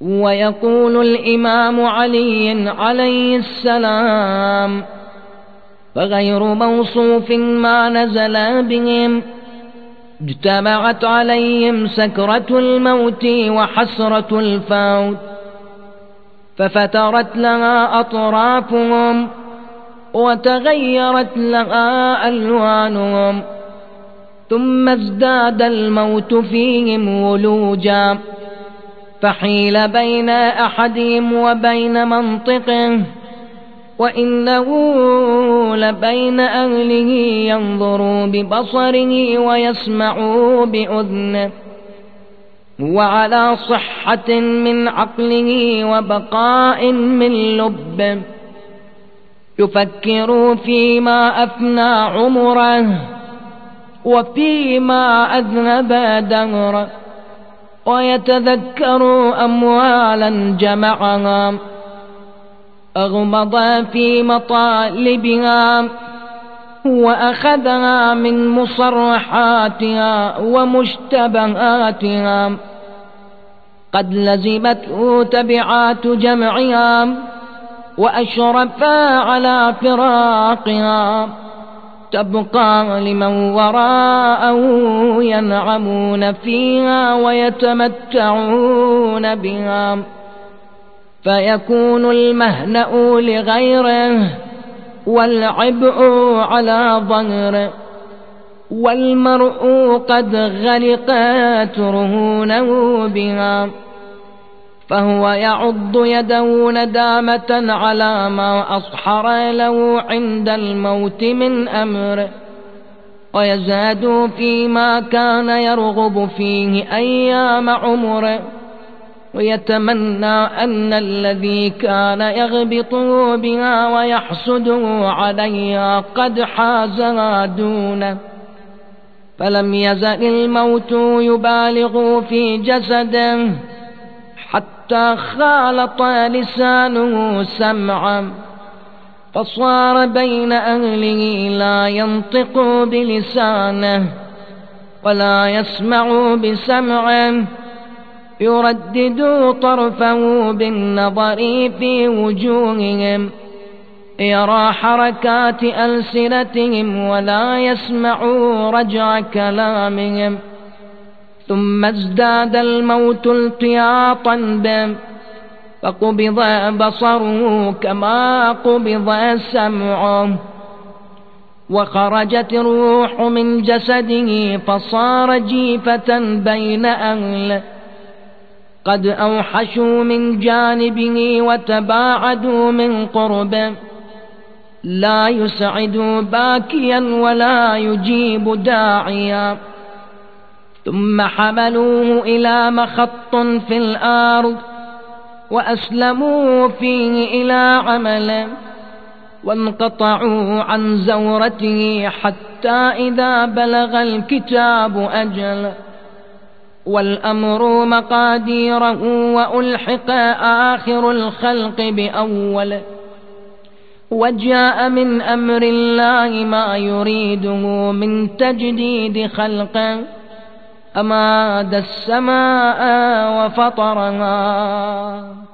ويقول الإمام علي عليه السلام فغير موصوف ما نزل بهم اجتمعت عليهم سكرة الموت وحسرة الفوت ففترت لها أطرافهم وتغيرت لها ألوانهم ثم ازداد الموت فيهم ولوجا. فحيل بين أحدهم وبين منطقه وإنه لبين أهله ينظر ببصره ويسمع بأذنه وعلى صحة من عقله وبقاء من لبه يفكر فيما أفنى عمره وفيما أذنب دهره. ويتذكر أموالا جمعها أغمض في مطالبها وأخذها من مصرحاتها ومشتبهاتها. قد لزمته تبعات جمعها وأشرفا على فراقها. تبقى لمن وراءه ينعمون فيها ويتمتعون بها. فيكون المهنأ لغيره والعبء على ظهره والمرء قد غرقت رهونه بها. فهو يعض يده ندامة على ما أصحر له عند الموت من أمره ويزاد فيما كان يرغب فيه أيام عمره ويتمنى أن الذي كان يغبطه بها ويحسده عليها قد حازها دونه. فلم يزل الموت يبالغ في جسده حتى خالط لسانه سمعا فصار بين أهله لا ينطق بلسانه ولا يسمع بسمعه يردد طرفه بالنظر في وجوههم يرى حركات ألسنتهم ولا يسمع رجع كلامهم. ثم ازداد الموت التياطا به فقبض بصره كما قبض سمعه. وخرجت الروح من جسده فصار جيفة بين أهله. قد أوحشوا من جانبه وتباعدوا من قربه. لا يسعد باكيا ولا يجيب داعيا. ثم حملوه إلى مخط في الأرض وأسلموا فيه إلى عمله وانقطعوا عن زورته حتى إذا بلغ الكتاب أجله والأمر مقاديره وألحق آخر الخلق بأوله وجاء من أمر الله ما يريده من تجديد خلقه أماد السماء وفطرها